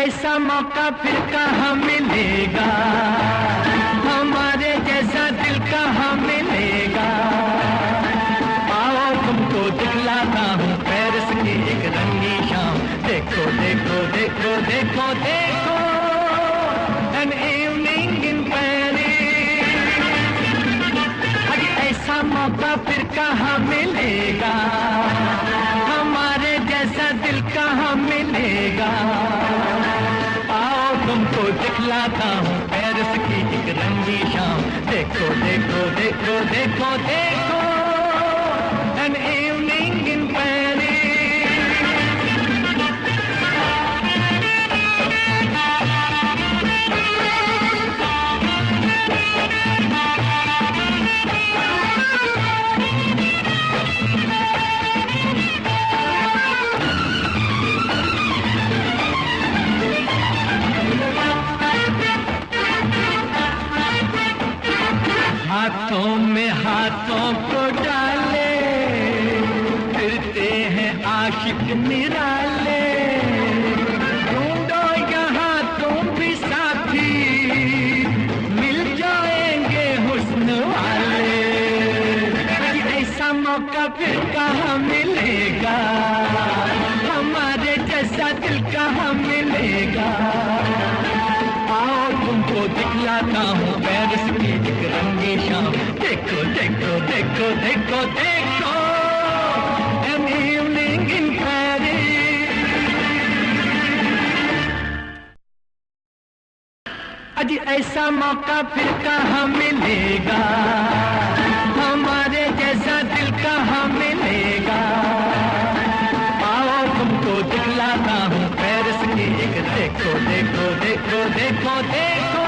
ऐसा मौका फिर कहाँ मिलेगा? हमारे जैसा दिल कहाँ मिलेगा? आओ तुमको दिखलाता हूँ पेरिस की एक रंगी शाम। देखो देखो देखो देखो देखो evening in Paris अरे ऐसा मौका फिर कहाँ मिलेगा? हमारे जैसा दिल कहाँ मिलेगा? तुमको दिखलाता हूँ पेरिस की एक रंगी शाम देखो देखो देखो देखो देखो देखो। में हाथों को डाले, फिरते हैं आशिक निराले। ढूंढो यहाँ तुम भी साथी, मिल जाएँगे हुस्न वाले। ऐसा मौका फिर कहाँ मिलेगा? हमारे जैसा दिल कहाँ मिलेगा? तुमको दिखलाता हूँ पेरिस की एक रंगी शाम। देखो देखो देखो देखो देखो अजी ऐसा मौका फिर कहाँ मिलेगा? हमारे जैसा दिल कहाँ मिलेगा? आओ, तुमको दिखलाता हूँ की देखो देखो देखो देखो देखो।